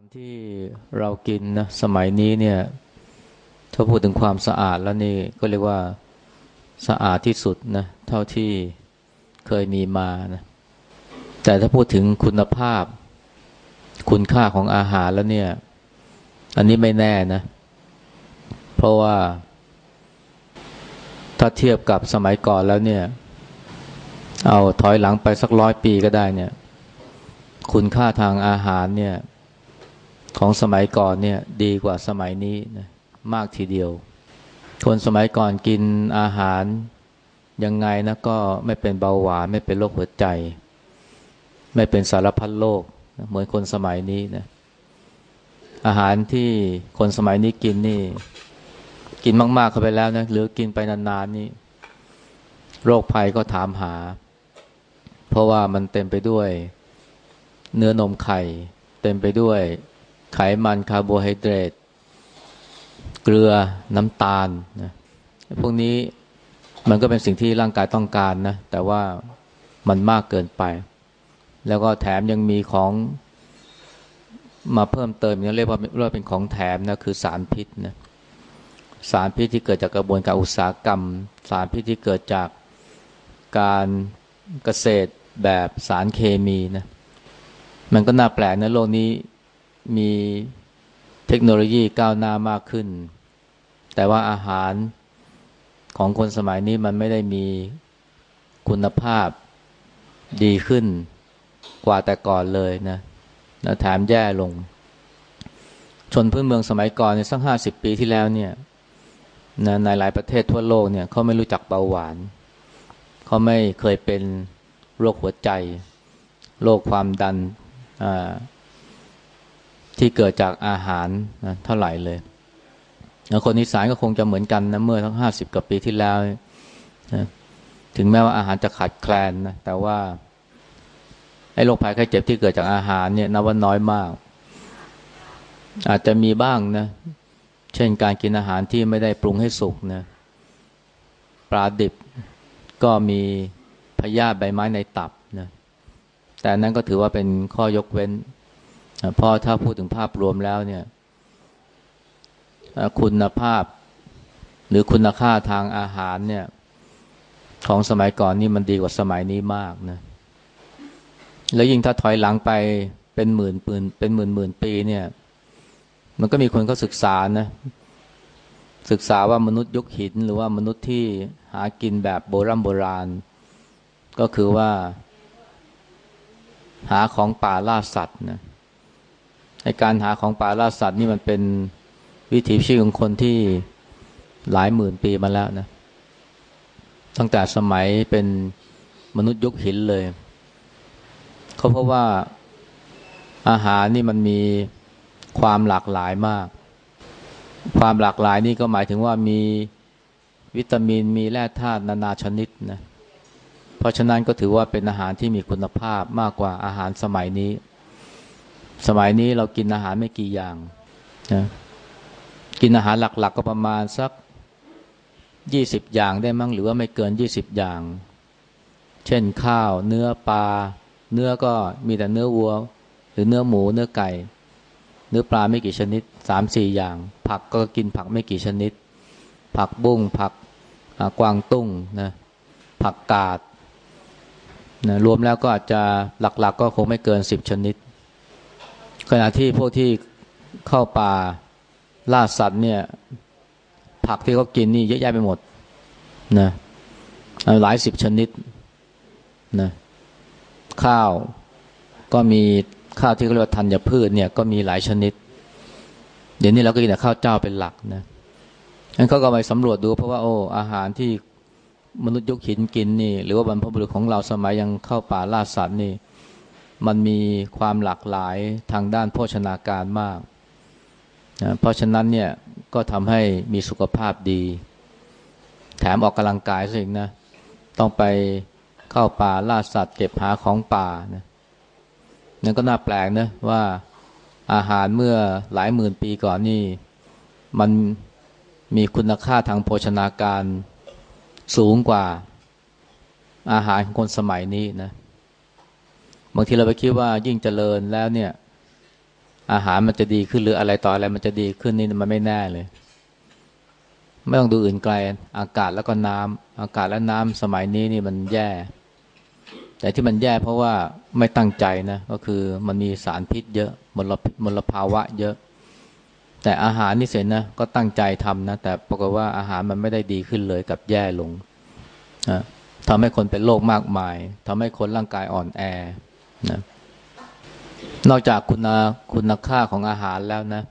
ารที่เรากินนะสมัยนี้เนี่ยถ้าพูดถึงความสะอาดแล้วนี่ก็เรียกว่าสะอาดที่สุดนะเท่าที่เคยมีมานะแต่ถ้าพูดถึงคุณภาพ คุณค่าของอาหารแล้วเนี่ย อันนี้ไม่แน่นะ เพราะว่า ถ้าเทียบกับสมัยก่อนแล้วเนี่ย เอาถอยหลังไปสักร้อยปีก็ได้เนี่ย คุณค่าทางอาหารเนี่ย ของสมัยก่อนเนี่ยดีกว่าสมัยนี้นะมากทีเดียว คนสมัยก่อนกินอาหารยังไงนะก็ไม่เป็นเบาหวานไม่เป็นโรคหัวใจ ไม่เป็นสารพัดโรคเหมือนคนสมัยนี้นะอาหารที่คนสมัยนี้กินนี่ กินมาก ๆ เข้าไปแล้วนะหรือกินไปนานๆนี่โรคภัยก็ถามหา เพราะว่ามันเต็มไปด้วย เนื้อนมไข่ เต็มไปด้วย ไขมันคาร์โบไฮเดรตเกลือน้ำตาลนะพวกนี้มันก็เป็นสิ่งที่ร่างกายต้องการนะ แต่ว่ามันมากเกินไป แล้วก็แถมยังมีของมาเพิ่มเติมเรียกว่าเรียกว่าเป็นของแถมนะคือสารพิษนะสารพิษที่เกิดจากกระบวนการอุตสาหกรรม สารพิษที่เกิดจากการเกษตรแบบสารเคมีนะมันก็น่าแปลกนะโลกนี้ มีเทคโนโลยีก้าวหน้ามากขึ้น แต่ว่าอาหารของคนสมัยนี้มันไม่ได้มีคุณภาพดีขึ้นกว่าแต่ก่อนเลยนะนะแถมแย่ลง ชนพื้นเมืองสมัยก่อนในสักห้าสิบปีที่แล้วเนี่ยนะในหลายประเทศทั่วโลกเนี่ยเขาไม่รู้จักเบาหวาน เขาไม่เคยเป็นโรคหัวใจ โรคความดันอ่า ที่เกิดจากอาหารนะเท่าไหร่เลยแล้วคนอีสานก็คงจะเหมือนกันนะเมื่อทั้งห้าสิบกว่าปีที่แล้วนะถึงแม้ว่าอาหารจะขาดแคลนนะแต่ว่าไอ้โรคภัยไข้เจ็บที่เกิดจากอาหารเนี่ยนับว่าน้อยมาก อาจจะมีบ้างนะเช่นการกินอาหารที่ไม่ได้ปรุงให้สุกนะปลาดิบก็มีพยาธิใบไม้ในตับนะแต่นั้นก็ถือว่าเป็นข้อยกเว้น เพราะถ้าพูดถึงภาพรวมแล้วเนี่ย คุณภาพ หรือคุณค่าทางอาหารเนี่ย ของสมัยก่อนนี่มันดีกว่าสมัยนี้มากนะ แล้วยิ่งถ้าถอยหลังไปเป็นหมื่นปืนเป็นหมื่นหมื่นปีเนี่ย มันก็มีคนเขาศึกษานะ ศึกษาว่ามนุษย์ยุคหิน หรือว่ามนุษย์ที่หากินแบบโบรโบราณ ก็คือว่า หาของป่าล่าสัตว์นะ ในการหาของป่าล่าสัตว์นี่มันเป็นวิถีชีวิตของคนที่หลายหมื่นปีมาแล้วนะ ตั้งแต่สมัยเป็นมนุษย์ยุคหินเลย เขาเพราะว่าอาหารนี่มันมีความหลากหลายมาก ความหลากหลายนี่ก็หมายถึงว่ามีวิตามินมีแร่ธาตุนานาชนิดนะ เพราะฉะนั้นก็ถือว่าเป็นอาหารที่มีคุณภาพมากกว่าอาหารสมัยนี้ สมัยนี้เรากินอาหารไม่กี่อย่างนะกินอาหารหลักๆกก็ประมาณสักยี่สิบอย่างได้มั้งหรือว่าไม่เกินยี่สิบอย่าง เช่นข้าว เนื้อปลา เนื้อก็มีแต่เนื้อวัว หรือเนื้อหมู เนื้อไก่ เนื้อปลาไม่กี่ชนิดสามสี่อย่าง ผักก็กินผักไม่กี่ชนิด ผักบุ้งผักกวางตุ้งนะผักกาดนะรวมแล้วก็อาจจะหลักๆกก็คงไม่เกินสิบชนิด ขณะที่พวกที่เข้าป่าล่าสัตว์เนี่ย ผักที่เขากินนี่เยอะแยะไปหมดนะหลายสิบชนิดนะข้าวก็มีข้าวที่เขาเรียกว่าธัญพืชเนี่ยก็มีหลายชนิด เดี๋ยวนี้เราก็กินแต่ข้าวเจ้าเป็นหลักนะงั้นเขาก็ไปสำรวจดู เพราะว่าโอ้อาหารที่มนุษย์ยุคหินกินนี่ หรือว่าบรรพบุรุษของเราสมัยยังเข้าป่าล่าสัตว์นี่ มันมีความหลากหลายทางด้านโภชนาการมากนะเพราะฉะนั้นเนี่ยก็ทำให้มีสุขภาพดี แถมออกกำลังกายสินะ ต้องไปเข้าป่าล่าสัตว์เก็บหาของป่านะนั่นก็น่าแปลกนะว่าอาหารเมื่อหลายหมื่นปีก่อนนี่ มันมีคุณค่าทางโภชนาการสูงกว่าอาหารของคนสมัยนี้นะ บางทีเราไปคิดว่ายิ่งเจริญแล้วเนี่ย อาหารมันจะดีขึ้นหรืออะไรต่ออะไรมันจะดีขึ้นนี่มันไม่แน่เลย ไม่ต้องดูอื่นไกล อากาศแล้วก็น้ำอากาศและน้ำสมัยนี้นี่มันแย่ แต่ที่มันแย่เพราะว่าไม่ตั้งใจนะก็คือมันมีสารพิษเยอะมลมลภาวะเยอะ แต่อาหารนี่เสร็จนะก็ตั้งใจทำนะแต่ปรากฏว่าอาหารมันไม่ได้ดีขึ้นเลยกับแย่ลงนะทำให้คนเป็นโรคมากมายทำให้คนร่างกายอ่อนแอ นะนอกจากคุณคุณค่าของอาหารแล้วนะ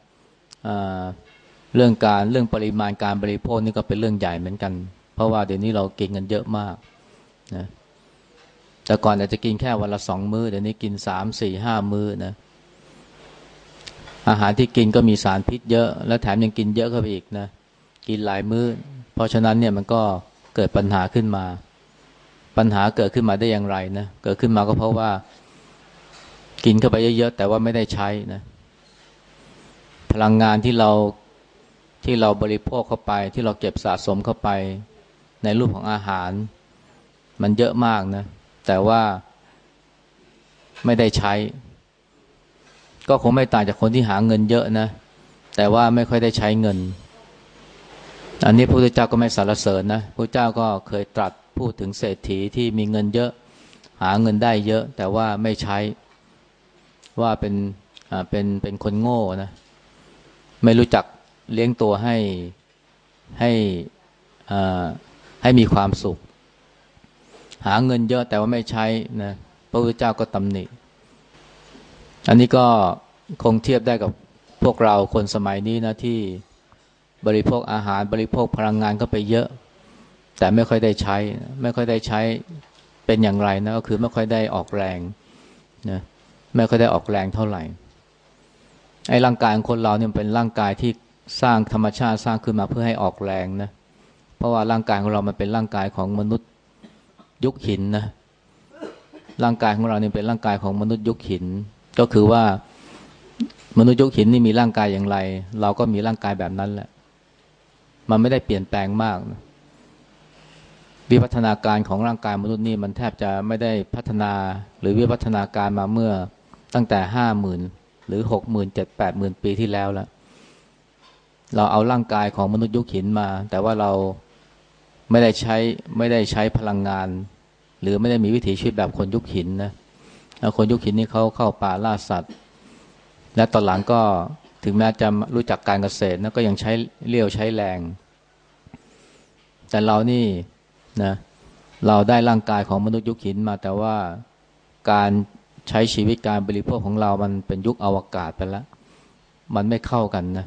เรื่องการเรื่องปริมาณการบริโภคนี่ก็เป็นเรื่องใหญ่เหมือนกัน เพราะว่าเดี๋ยวนี้เรากินกันเยอะมากนะแต่ก่อนอาจจะกินแค่วันละสองมือ้อเดี๋ยวนี้กินสามสี่ห้ามื้อนะอาหารที่กินก็มีสารพิษเยอะ แล้วแถมยังกินเยอะเข้าไปอีกนะกินหลายมือ้อ เพราะฉะนั้นเนี่ยมันก็เกิดปัญหาขึ้นมา ปัญหาเกิดขึ้นมาได้อย่างไรนะเกิดขึ้นมาก็เพราะว่า กินเข้าไปเยอะๆแต่ว่าไม่ได้ใช้นะ พลังงานที่เราที่เราบริโภคเข้าไป ที่เราเก็บสะสมเข้าไป ในรูปของอาหาร มันเยอะมากนะ แต่ว่าไม่ได้ใช้ ก็คงไม่ต่างจากคนที่หาเงินเยอะนะ แต่ว่าไม่ค่อยได้ใช้เงิน อันนี้พระพุทธเจ้าก็ไม่สรรเสริญนะพระเจ้าก็เคยตรัสพูดถึงเศรษฐีที่มีเงินเยอะ หาเงินได้เยอะ แต่ว่าไม่ใช้ ว่าเป็นอ่าเป็นเป็นคนโง่นะ ไม่รู้จักเลี้ยงตัวให้ให้อ่าให้มีความสุข หาเงินเยอะแต่ว่าไม่ใช้นะพระพุทธเจ้าก็ตำหนิ อันนี้ก็คงเทียบได้กับพวกเราคนสมัยนี้นะที่บริโภคอาหารบริโภคพลังงานเข้าไปเยอะ แต่ไม่ค่อยได้ใช้ ไม่ค่อยได้ใช้เป็นอย่างไรนะก็คือไม่ค่อยได้ออกแรงนะ ไม่ค่อยได้ออกแรงเท่าไหร่ไอ้ร่างกายของคนเราเนี่ยเป็นร่างกายที่สร้างธรรมชาติสร้างขึ้นมาเพื่อให้ออกแรงนะเพราะว่าร่างกายของเรามันเป็นร่างกายของมนุษย์ยุคหินนะร่างกายของเราเนี่ยเป็นร่างกายของมนุษย์ยุคหิน ก็คือว่ามนุษย์ยุคหินนี่มีร่างกายอย่างไร เราก็มีร่างกายแบบนั้นแหละ มันไม่ได้เปลี่ยนแปลงมากนะวิวัฒนาการของร่างกายมนุษย์นี่มันแทบจะไม่ได้พัฒนาหรือวิวัฒนาการมาเมื่อ ตั้งแต่ห้าหมื่นหรือหกหมื่นเจ็ดแปดหมื่นปีที่แล้วแล้วเราเอาร่างกายของมนุษย์ยุคหินมา แต่ว่าเราไม่ได้ใช้ไม่ได้ใช้พลังงาน หรือไม่ได้มีวิถีชีวิตแบบคนยุคหินนะคนยุคหินนี่เขาเข้าป่าล่าสัตว์ และตอนหลังก็ถึงแม้จะรู้จักการเกษตรนะก็ยังใช้เลี้ยวใช้แรง แต่เรานี่นะเราได้ร่างกายของมนุษย์ยุคหินมาแต่ว่าการ ใช้ชีวิตการบริโภคของเรามันเป็นยุคอวกาศไปแล้วมันไม่เข้ากันนะ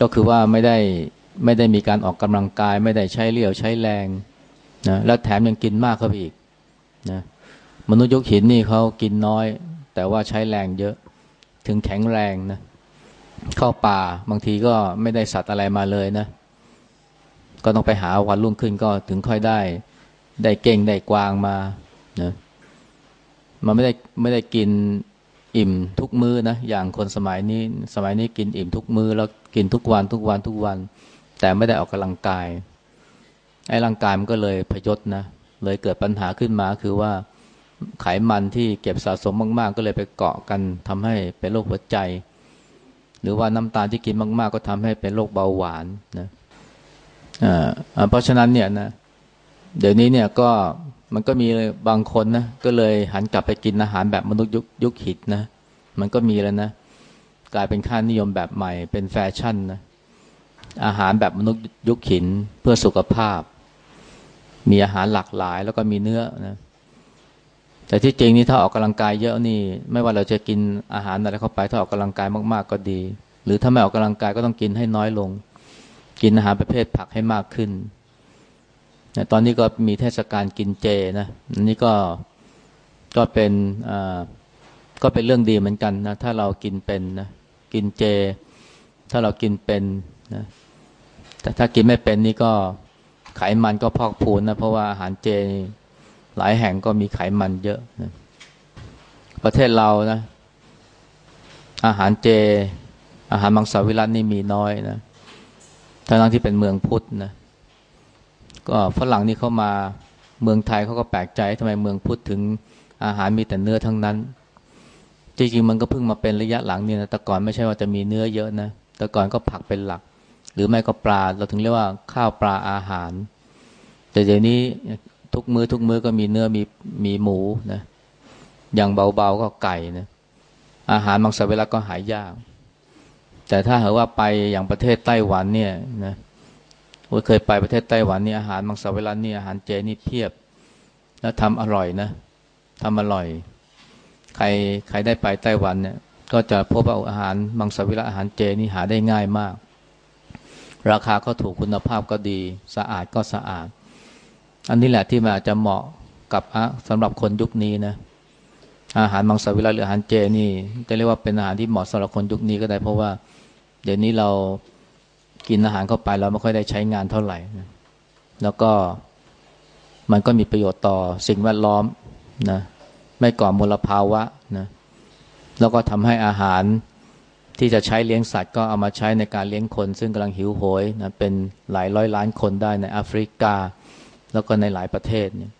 ก็คือว่าไม่ได้ไม่ได้มีการออกกำลังกาย ไม่ได้ใช้เลี้ยวใช้แรงนะแล้วแถมยังกินมากเข้าไปอีกนะมนุษย์ยุคหินนี่เขากินน้อย แต่ว่าใช้แรงเยอะถึงแข็งแรงนะ เข้าป่าบางทีก็ไม่ได้สัตว์อะไรมาเลยนะ ก็ต้องไปหาวันรุ่งขึ้นก็ถึงค่อยได้ ได้เก่งได้กวางมานะ มันไม่ได้ไม่ได้กินอิ่มทุกมื้อนะอย่างคนสมัยนี้สมัยนี้กินอิ่มทุกมื้อแล้วกินทุกวันทุกวันทุกวัน แต่ไม่ได้ออกกำลังกายไอ้ร่างกายมันก็เลยพยศนะเลยเกิดปัญหาขึ้นมาคือว่าไขมันที่เก็บสะสมมากๆ ก็เลยไปเกาะกันทำให้เป็นโรคหัวใจ หรือว่าน้ำตาลที่กินมาก ๆ ก็ทำให้เป็นโรคเบาหวานนะอ่าเพราะฉะนั้นเนี่ยนะเดี๋ยวนี้เนี่ยก็ มันก็มีบางคนนะก็เลยหันกลับไปกินอาหารแบบมนุษย์ยุคยุคหิตนะมันก็มีแล้วนะ กลายเป็นค่านิยมแบบใหม่เป็นแฟชั่นนะอาหารแบบมนุษย์ยุคหินเพื่อสุขภาพ มีอาหารหลากหลายแล้วก็มีเนื้อนะแต่ที่จริงนี่ถ้าออกกำลังกายเยอะนี่ ไม่ว่าเราจะกินอาหารอะไรเข้าไป ถ้าออกกำลังกายมากๆก็ดี หรือถ้าไม่ออกกำลังกายก็ต้องกินให้น้อยลง กินอาหารประเภทผักให้มากขึ้น ตอนนี้ก็มีเทศกาลกินเจนะอันนี้ก็ก็เป็นก็เป็นเรื่องดีเหมือนกันนะถ้าเรากินเป็นนะกินเจ ถ้าเรากินเป็นนะแต่ถ้ากินไม่เป็นนี่ก็ไขมันก็พอกพูนนะเพราะว่าอาหารเจหลายแห่งก็มีไขมันเยอะนะประเทศเรานะ อาหารเจ อาหารมังสวิรัตนี่มีน้อยนะทั้งที่เป็นเมืองพุทธนะ ก็ฝรั่งนี่เขามาเมืองไทยเขาก็แปลกใจทำไมเมืองพุทธถึงอาหารมีแต่เนื้อทั้งนั้น จริงๆมันก็เพิ่งมาเป็นระยะหลังนี่นะแต่ก่อนไม่ใช่ว่าจะมีเนื้อเยอะนะแต่ก่อนก็ผักเป็นหลัก หรือไม่ก็ปลาเราถึงเรียกว่าข้าวปลาอาหาร แต่เดี๋ยวนี้ทุกมือ้อทุกมื้อก็มีเนื้อมีมีหมูนะอย่างเบาๆก็ไก่นะอาหารบางสัปดาห์ก็หายยาก แต่ถ้าเหาว่าไปอย่างประเทศไต้หวันเนี่ยนะว่า เคยไปประเทศไต้หวันนี่อาหารบางสัปดาห์นี่อาหารเจนี่เพียบ แล้วทำอร่อยนะทำอร่อย ใครใครได้ไปไต้หวันเนี่ย ก็จะพบว่าอาหารบางสวิรัตอาหารเจนี่หาได้ง่ายมาก ราคาก็ถูกคุณภาพก็ดี สะอาดก็สะอาด อันนี้แหละที่มันอาจจะเหมาะกับสำหรับคนยุคนี้นะอาหารมังสวิรัตหรืออาหารเจนี่จะเรียกว่าเป็นอาหารที่เหมาะสำหรับคนยุคนี้ก็ได้เพราะว่า เดี๋ยวนี้เรา กินอาหารเข้าไปเราไม่ค่อยได้ใช้งานเท่าไหร่นะแล้วก็มันก็มีประโยชน์ต่อสิ่งแวดล้อมนะไม่ก่อมลภาวะนะแล้วก็ทำให้อาหารที่จะใช้เลี้ยงสัตว์ก็เอามาใช้ในการเลี้ยงคน ซึ่งกำลังหิวโหยนะเป็นหลายร้อยล้านคนได้ในแอฟริกา แล้วก็ในหลายประเทศเนี่ย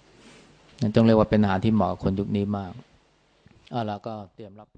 ต้องเรียกว่าเป็นอาหารที่เหมาะกับคนยุคนี้มากอ่าแล้วก็เตรียมรับ